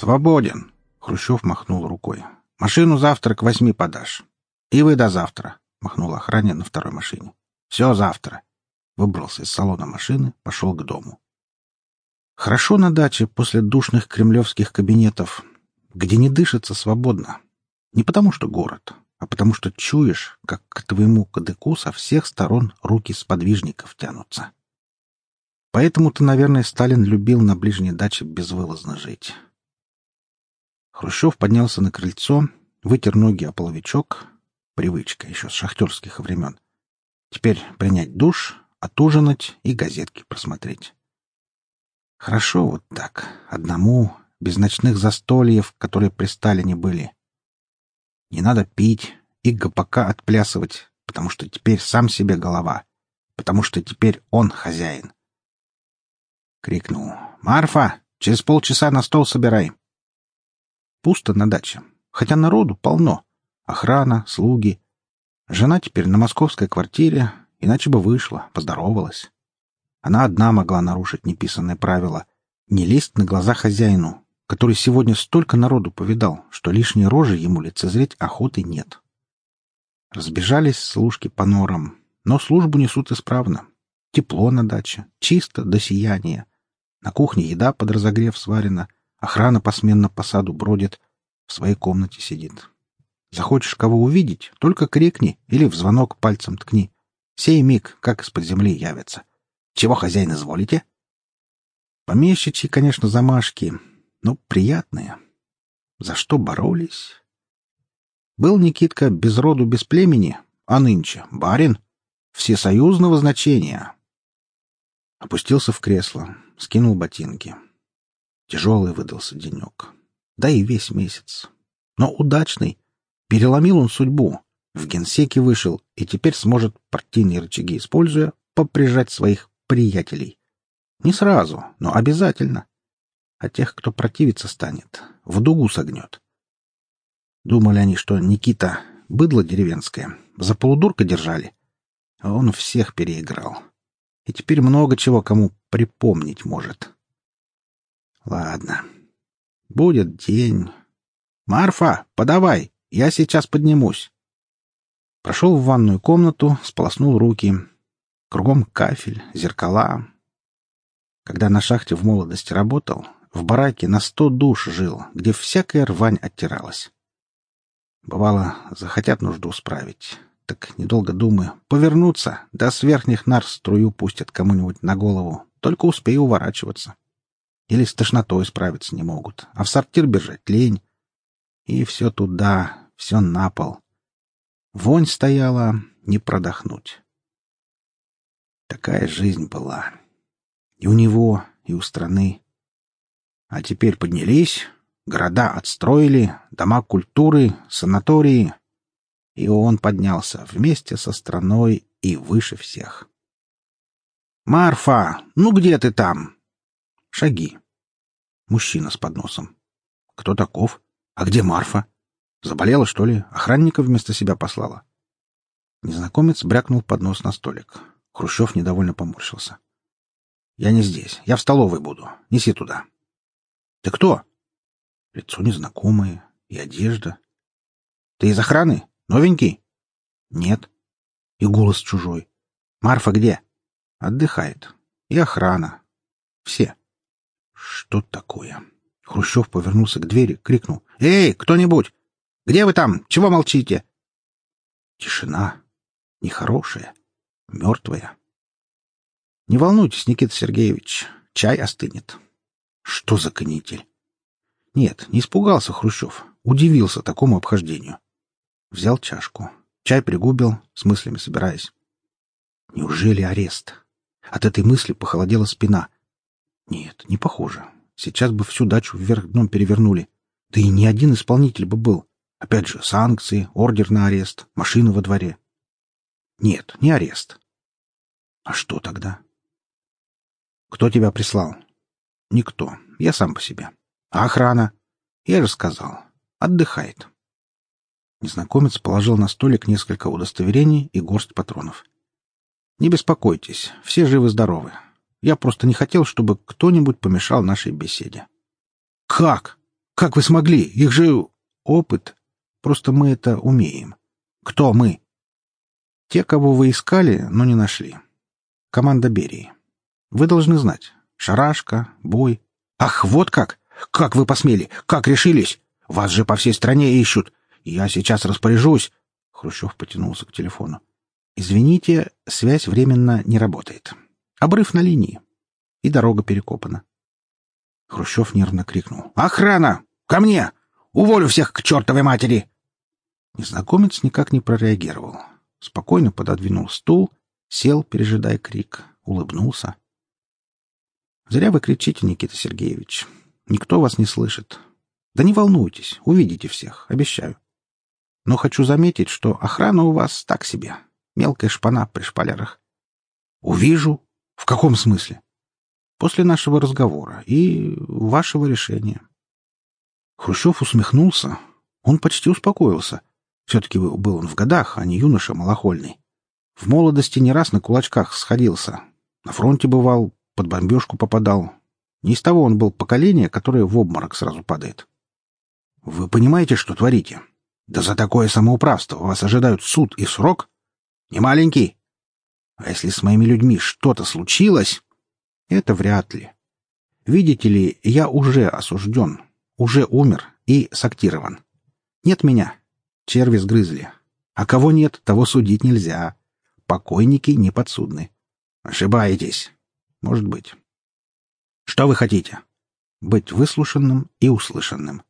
«Свободен!» — Хрущев махнул рукой. «Машину завтра к восьми подашь. И вы до завтра!» — махнул охране на второй машине. «Все завтра!» Выбрался из салона машины, пошел к дому. Хорошо на даче после душных кремлевских кабинетов, где не дышится свободно. Не потому что город, а потому что чуешь, как к твоему кадыку со всех сторон руки сподвижников тянутся. Поэтому-то, наверное, Сталин любил на ближней даче безвылазно жить. Хрущев поднялся на крыльцо, вытер ноги о половичок, привычка еще с шахтерских времен. Теперь принять душ, отужинать и газетки просмотреть. Хорошо вот так, одному, без ночных застольев, которые при Сталине были. Не надо пить и ГПК отплясывать, потому что теперь сам себе голова, потому что теперь он хозяин. Крикнул. «Марфа, через полчаса на стол собирай!» Пусто на даче, хотя народу полно. Охрана, слуги. Жена теперь на московской квартире, иначе бы вышла, поздоровалась. Она одна могла нарушить неписанное правило — не лезть на глаза хозяину, который сегодня столько народу повидал, что лишней рожи ему лицезреть охоты нет. Разбежались служки по норам, но службу несут исправно. Тепло на даче, чисто до сияния. На кухне еда под разогрев сварена, охрана посменно по саду бродит, в своей комнате сидит. Захочешь кого увидеть, только крикни или в звонок пальцем ткни. Сей миг, как из-под земли явится. Чего хозяин изволите? Помещичьи, конечно, замашки, но приятные. За что боролись? Был Никитка без роду, без племени, а нынче барин всесоюзного значения. Опустился в кресло, скинул ботинки. Тяжелый выдался денек. Да и весь месяц. Но удачный. Переломил он судьбу. В генсеке вышел и теперь сможет, партийные рычаги используя, поприжать своих приятелей. Не сразу, но обязательно. А тех, кто противиться станет, в дугу согнет. Думали они, что Никита — быдло деревенское, за полудурка держали. А он всех переиграл и теперь много чего кому припомнить может. Ладно. Будет день. Марфа, подавай, я сейчас поднимусь. Прошел в ванную комнату, сполоснул руки. Кругом кафель, зеркала. Когда на шахте в молодости работал, в бараке на сто душ жил, где всякая рвань оттиралась. Бывало, захотят нужду справить так, недолго думая, повернуться, да с верхних нар струю пустят кому-нибудь на голову. Только успею уворачиваться. Или с тошнотой справиться не могут, а в сортир бежать лень. И все туда, все на пол. Вонь стояла, не продохнуть. Такая жизнь была. И у него, и у страны. А теперь поднялись, города отстроили, дома культуры, санатории, и он поднялся вместе со страной и выше всех. «Марфа, ну где ты там?» Шаги. Мужчина с подносом. «Кто таков? А где Марфа? Заболела, что ли? Охранника вместо себя послала?» Незнакомец брякнул поднос на столик. Хрущев недовольно поморщился. «Я не здесь. Я в столовой буду. Неси туда». «Ты кто?» Лицо незнакомое и одежда. «Ты из охраны?» Новенький? Нет. И голос чужой. Марфа где? Отдыхает. И охрана. Все. Что такое? Хрущев повернулся к двери, крикнул. «Эй, кто-нибудь! Где вы там? Чего молчите?» Тишина. Нехорошая. Мертвая. «Не волнуйтесь, Никита Сергеевич. Чай остынет». Что за канитель? Нет, не испугался Хрущев. Удивился такому обхождению. Взял чашку. Чай пригубил, с мыслями собираясь. Неужели арест? От этой мысли похолодела спина. Нет, не похоже. Сейчас бы всю дачу вверх дном перевернули. Да и ни один исполнитель бы был. Опять же, санкции, ордер на арест, машина во дворе. Нет, не арест. А что тогда? Кто тебя прислал? Никто. Я сам по себе. А охрана? Я же сказал. Отдыхает. Незнакомец положил на столик несколько удостоверений и горсть патронов. «Не беспокойтесь, все живы-здоровы. Я просто не хотел, чтобы кто-нибудь помешал нашей беседе». «Как? Как вы смогли? Их же... Опыт. Просто мы это умеем. Кто мы? Те, кого вы искали, но не нашли. Команда Берии. Вы должны знать. Шарашка, бой. Ах, вот как! Как вы посмели? Как решились? Вас же по всей стране ищут. Я сейчас распоряжусь. Хрущев потянулся к телефону. Извините, связь временно не работает. Обрыв на линии. И дорога перекопана. Хрущев нервно крикнул. «Охрана! Ко мне! Уволю всех к чертовой матери!» Незнакомец никак не прореагировал. Спокойно пододвинул стул, сел, пережидая крик, улыбнулся. «Зря вы кричите, Никита Сергеевич. Никто вас не слышит. Да не волнуйтесь, увидите всех, обещаю. Но хочу заметить, что охрана у вас так себе. Мелкая шпана при шпалерах. Увижу. В каком смысле? После нашего разговора и вашего решения. Хрущев усмехнулся. Он почти успокоился. Все-таки был он в годах, а не юноша малохольный. В молодости не раз на кулачках сходился. На фронте бывал, под бомбежку попадал. Не из того он был поколение, которое в обморок сразу падает. Вы понимаете, что творите? Да за такое самоуправство вас ожидают суд и срок? Не маленький. А если с моими людьми что-то случилось? Это вряд ли. Видите ли, я уже осужден, уже умер и сактирован. Нет меня. Черви сгрызли. А кого нет, того судить нельзя. Покойники не подсудны. Ошибаетесь. Может быть. Что вы хотите? Быть выслушанным и услышанным.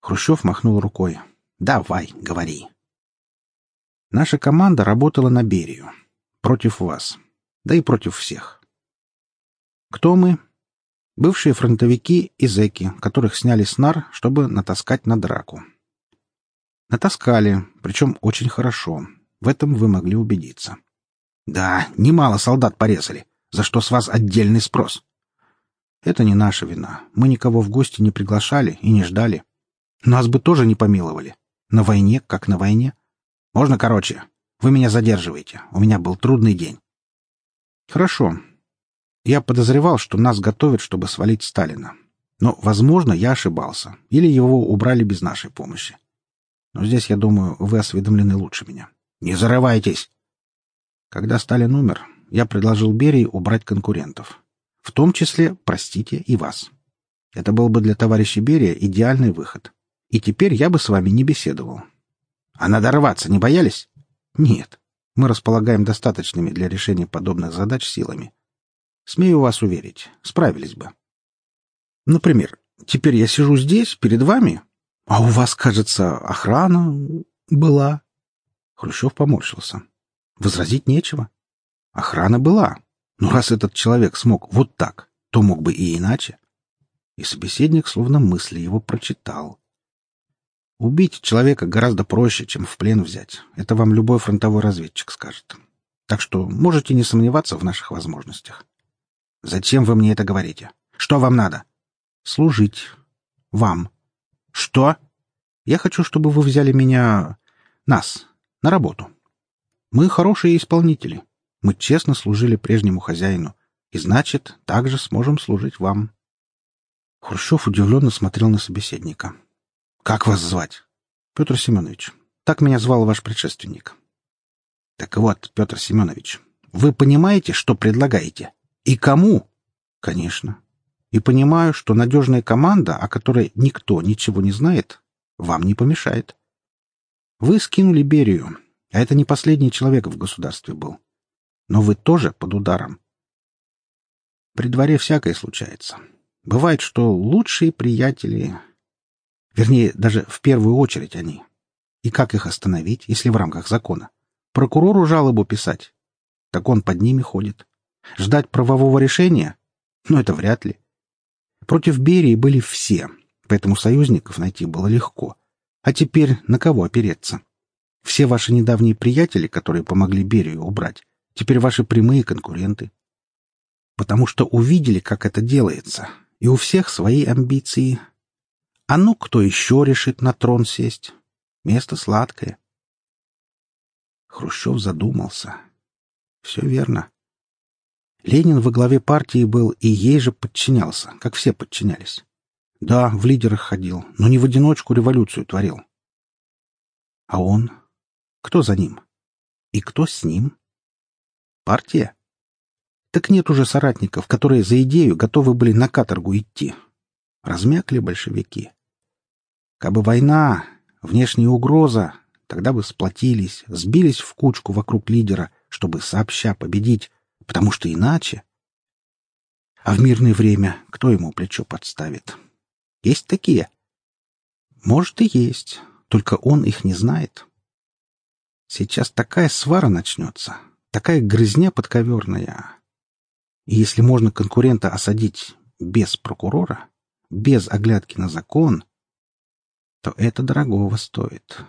Хрущев махнул рукой. «Давай, говори». Наша команда работала на Берию. Против вас. Да и против всех. Кто мы? Бывшие фронтовики и зэки, которых сняли с нар, чтобы натаскать на драку. Натаскали, причем очень хорошо. В этом вы могли убедиться. Да, немало солдат порезали, за что с вас отдельный спрос. Это не наша вина. Мы никого в гости не приглашали и не ждали. Нас бы тоже не помиловали. На войне, как на войне. Можно короче? Вы меня задерживаете. У меня был трудный день. Хорошо. Я подозревал, что нас готовят, чтобы свалить Сталина. Но, возможно, я ошибался. Или его убрали без нашей помощи. Но здесь, я думаю, вы осведомлены лучше меня. Не зарывайтесь! Когда Сталин умер, я предложил Берии убрать конкурентов. В том числе, простите, и вас. Это был бы для товарища Берия идеальный выход и теперь я бы с вами не беседовал. А надорваться не боялись? Нет. Мы располагаем достаточными для решения подобных задач силами. Смею вас уверить, справились бы. Например, теперь я сижу здесь, перед вами, а у вас, кажется, охрана была. Хрущев поморщился. Возразить нечего. Охрана была. Но раз этот человек смог вот так, то мог бы и иначе. И собеседник словно мысли его прочитал. Убить человека гораздо проще, чем в плен взять. Это вам любой фронтовой разведчик скажет. Так что можете не сомневаться в наших возможностях. Зачем вы мне это говорите? Что вам надо? Служить. Вам. Что? Я хочу, чтобы вы взяли меня... Нас. На работу. Мы хорошие исполнители. Мы честно служили прежнему хозяину. И значит, также сможем служить вам. Хрущев удивленно смотрел на собеседника. Как вас звать? Петр Семенович. Так меня звал ваш предшественник. Так вот, Петр Семенович, вы понимаете, что предлагаете? И кому? Конечно. И понимаю, что надежная команда, о которой никто ничего не знает, вам не помешает. Вы скинули Берию, а это не последний человек в государстве был. Но вы тоже под ударом. При дворе всякое случается. Бывает, что лучшие приятели Вернее, даже в первую очередь они. И как их остановить, если в рамках закона? Прокурору жалобу писать? Так он под ними ходит. Ждать правового решения? Ну, это вряд ли. Против Берии были все, поэтому союзников найти было легко. А теперь на кого опереться? Все ваши недавние приятели, которые помогли Берию убрать, теперь ваши прямые конкуренты. Потому что увидели, как это делается, и у всех свои амбиции, а ну, кто еще решит на трон сесть? Место сладкое. Хрущев задумался. Все верно. Ленин во главе партии был и ей же подчинялся, как все подчинялись. Да, в лидерах ходил, но не в одиночку революцию творил. А он? Кто за ним? И кто с ним? Партия? Так нет уже соратников, которые за идею готовы были на каторгу идти. Размякли большевики. Кабы война, внешняя угроза, тогда бы сплотились, сбились в кучку вокруг лидера, чтобы сообща победить, потому что иначе... А в мирное время кто ему плечо подставит? Есть такие? Может и есть, только он их не знает. Сейчас такая свара начнется, такая грызня подковерная. И если можно конкурента осадить без прокурора, без оглядки на закон, то это дорогого стоит.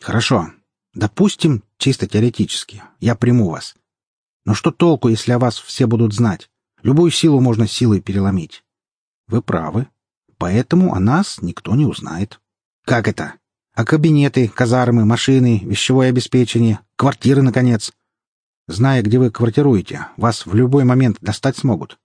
Хорошо. Допустим, чисто теоретически. Я приму вас. Но что толку, если о вас все будут знать? Любую силу можно силой переломить. Вы правы. Поэтому о нас никто не узнает. Как это? А кабинеты, казармы, машины, вещевое обеспечение, квартиры, наконец. Зная, где вы квартируете, вас в любой момент достать смогут.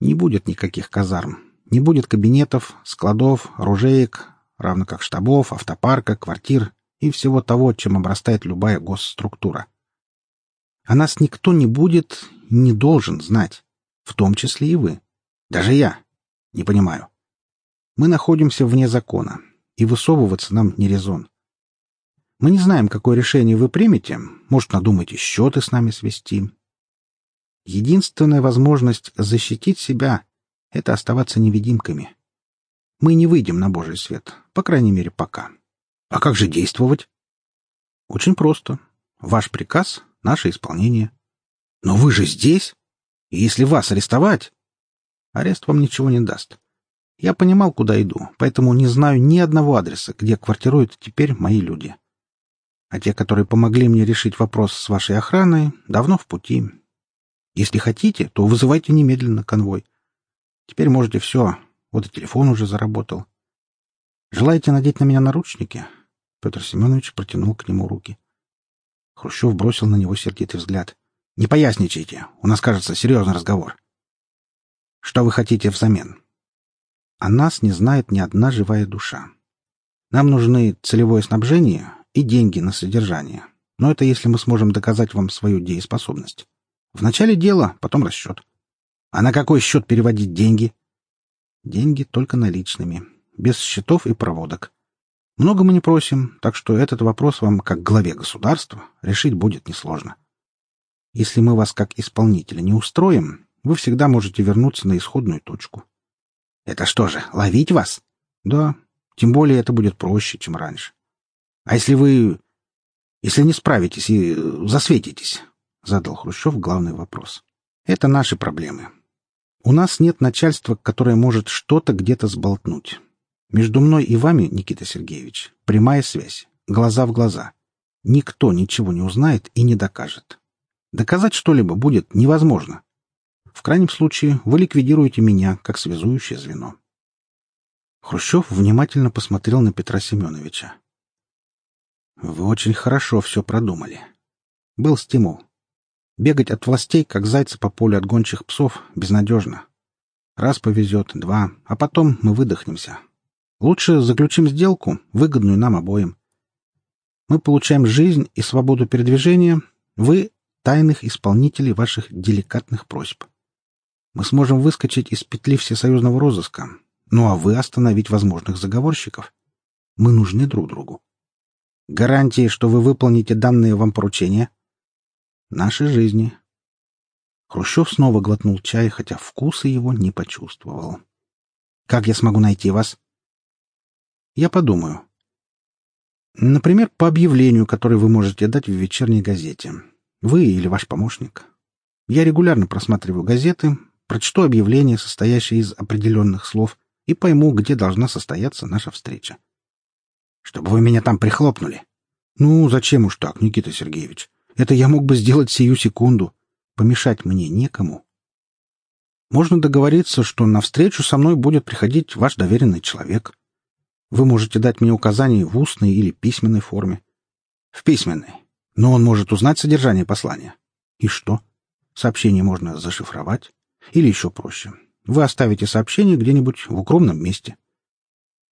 Не будет никаких казарм. Не будет кабинетов, складов, оружеек, равно как штабов, автопарка, квартир и всего того, чем обрастает любая госструктура. О нас никто не будет, не должен знать, в том числе и вы. Даже я. Не понимаю. Мы находимся вне закона, и высовываться нам не резон. Мы не знаем, какое решение вы примете. Может, надумаете счеты с нами свести. Единственная возможность защитить себя — это оставаться невидимками. Мы не выйдем на Божий свет, по крайней мере, пока. А как же действовать? Очень просто. Ваш приказ — наше исполнение. Но вы же здесь. И если вас арестовать, Арест вам ничего не даст. Я понимал, куда иду, поэтому не знаю ни одного адреса, где квартируют теперь мои люди. А те, которые помогли мне решить вопрос с вашей охраной, давно в пути. Если хотите, то вызывайте немедленно конвой. Теперь можете все. Вот и телефон уже заработал. Желаете надеть на меня наручники? Петр Семенович протянул к нему руки. Хрущев бросил на него сердитый взгляд. «Не поясничайте. У нас, кажется, серьезный разговор. Что вы хотите взамен? О нас не знает ни одна живая душа. Нам нужны целевое снабжение и деньги на содержание. Но это если мы сможем доказать вам свою дееспособность. Вначале дело, потом расчет. А на какой счет переводить деньги? Деньги только наличными, без счетов и проводок. Много мы не просим, так что этот вопрос вам, как главе государства, решить будет несложно. Если мы вас как исполнителя не устроим, вы всегда можете вернуться на исходную точку. Это что же, ловить вас? Да. Тем более это будет проще, чем раньше. А если вы... Если не справитесь и засветитесь? Задал Хрущев главный вопрос. Это наши проблемы. У нас нет начальства, которое может что-то где-то сболтнуть. Между мной и вами, Никита Сергеевич, прямая связь, глаза в глаза. Никто ничего не узнает и не докажет. Доказать что-либо будет невозможно. В крайнем случае вы ликвидируете меня как связующее звено. Хрущев внимательно посмотрел на Петра Семеновича. Вы очень хорошо все продумали. Был стимул. Бегать от властей, как зайцы по полю от гончих псов, безнадежно. Раз повезет, два, а потом мы выдохнемся. Лучше заключим сделку, выгодную нам обоим. Мы получаем жизнь и свободу передвижения, вы — тайных исполнителей ваших деликатных просьб. Мы сможем выскочить из петли всесоюзного розыска. Ну а вы остановить возможных заговорщиков. Мы нужны друг другу. Гарантии, что вы выполните данные вам поручения? Наши жизни. Хрущев снова глотнул чай, хотя вкуса его не почувствовал. Как я смогу найти вас? Я подумаю. Например, по объявлению, которое вы можете дать в вечерней газете. Вы или ваш помощник. Я регулярно просматриваю газеты, прочту объявление, состоящее из определенных слов, и пойму, где должна состояться наша встреча. Чтобы вы меня там прихлопнули. Ну, зачем уж так, Никита Сергеевич? Это я мог бы сделать сию секунду. Помешать мне некому. Можно договориться, что на встречу со мной будет приходить ваш доверенный человек. Вы можете дать мне указания в устной или письменной форме. В письменной. Но он может узнать содержание послания. И что? Сообщение можно зашифровать, или еще проще. Вы оставите сообщение где-нибудь в укромном месте.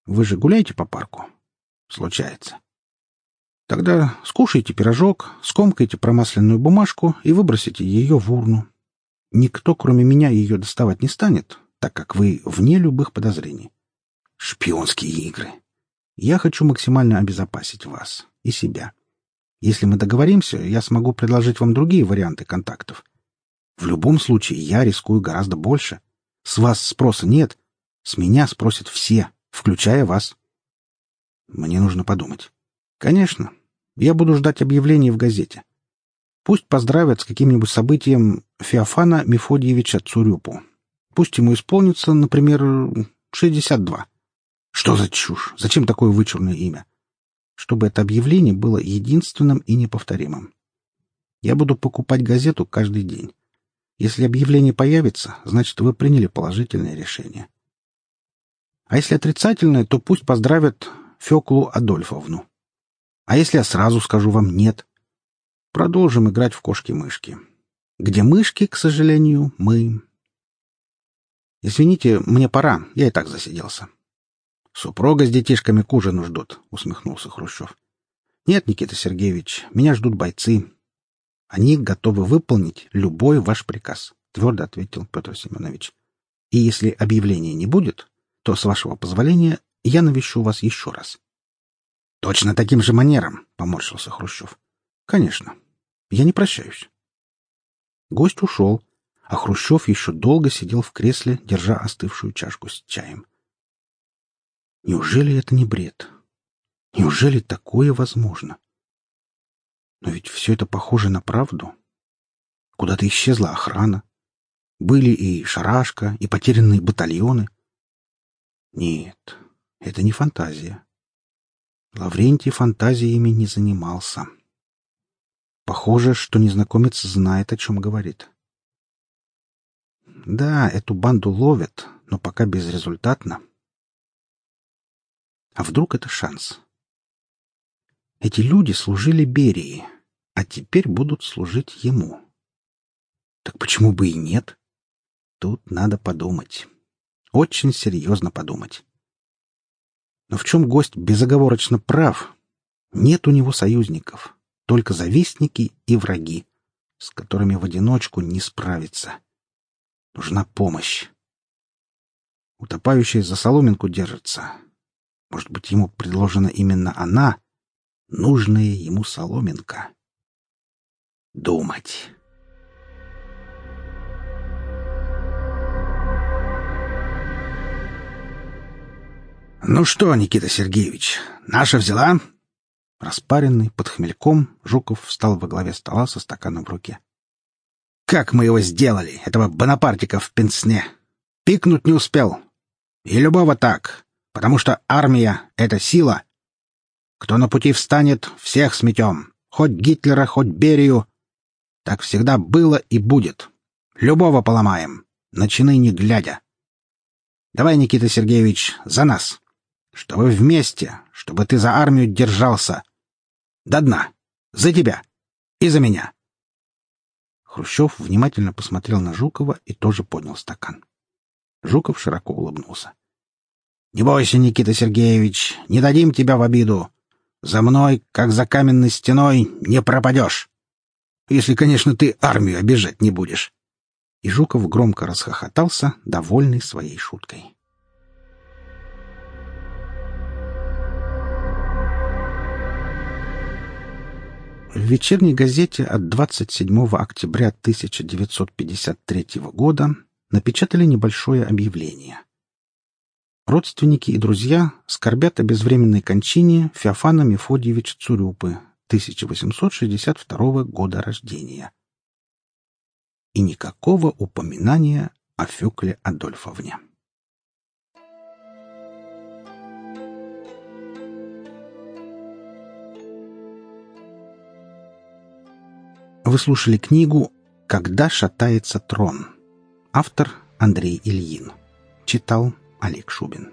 Вы же гуляете по парку? Случается. Тогда скушайте пирожок, скомкайте промасленную бумажку и выбросите ее в урну. Никто, кроме меня, ее доставать не станет, так как вы вне любых подозрений. Шпионские игры. Я хочу максимально обезопасить вас и себя. Если мы договоримся, я смогу предложить вам другие варианты контактов. В любом случае, я рискую гораздо больше. С вас спроса нет. С меня спросят все, включая вас. Мне нужно подумать. Конечно. Я буду ждать объявлений в газете. Пусть поздравят с каким-нибудь событием Феофана Мефодьевича Цурюпу. Пусть ему исполнится, например, 62. Что за чушь? Зачем такое вычурное имя? чтобы это объявление было единственным и неповторимым. Я буду покупать газету каждый день. Если объявление появится, значит, вы приняли положительное решение. А если отрицательное, то пусть поздравят Феклу Адольфовну. А если я сразу скажу вам «нет»? Продолжим играть в кошки-мышки. Где мышки, к сожалению, мы... Извините, мне пора, я и так засиделся. Супруга с детишками к ужину ждут, — усмехнулся Хрущев. — Нет, Никита Сергеевич, меня ждут бойцы. Они готовы выполнить любой ваш приказ, — твердо ответил Петр Семенович. — И если объявления не будет, то, с вашего позволения, я навещу вас еще раз. — Точно таким же манером, — поморщился Хрущев. — Конечно. Я не прощаюсь. Гость ушел, а Хрущев еще долго сидел в кресле, держа остывшую чашку с чаем. — Неужели это не бред? Неужели такое возможно? Но ведь все это похоже на правду. Куда-то исчезла охрана. Были и шарашка, и потерянные батальоны. Нет, это не фантазия. Лаврентий фантазиями не занимался. Похоже, что незнакомец знает, о чем говорит. Да, эту банду ловят, но пока безрезультатно. А вдруг это шанс? Эти люди служили Берии, а теперь будут служить ему. Так почему бы и нет? Тут надо подумать. Очень серьезно подумать. Но в чем гость безоговорочно прав? Нет у него союзников, только завистники и враги, с которыми в одиночку не справиться. Нужна помощь. Утопающий за соломинку держится, может быть, ему предложена именно она, нужная ему соломинка. Думать. «Ну что, Никита Сергеевич, наша взяла?» Распаренный, под хмельком, Жуков встал во главе стола со стаканом в руке. «Как мы его сделали, этого Бонапартика в пенсне! Пикнуть не успел. И любого так, потому что армия — это сила. Кто на пути встанет, всех сметем, хоть Гитлера, хоть Берию. Так всегда было и будет. Любого поломаем, начины не глядя. Давай, Никита Сергеевич, за нас. Чтобы вместе, чтобы ты за армию держался. До дна. За тебя. И за меня. Хрущев внимательно посмотрел на Жукова и тоже поднял стакан. Жуков широко улыбнулся. Не бойся, Никита Сергеевич, не дадим тебя в обиду. За мной, как за каменной стеной, не пропадешь. Если, конечно, ты армию обижать не будешь. И Жуков громко расхохотался, довольный своей шуткой. В вечерней газете от 27 октября 1953 года напечатали небольшое объявление — Родственники и друзья скорбят о безвременной кончине Феофана Мефодьевича Цурюпы, 1862 года рождения. И никакого упоминания о Фюкле Адольфовне. Вы слушали книгу «Когда шатается трон». Автор Андрей Ильин. Читал Олег Шубин.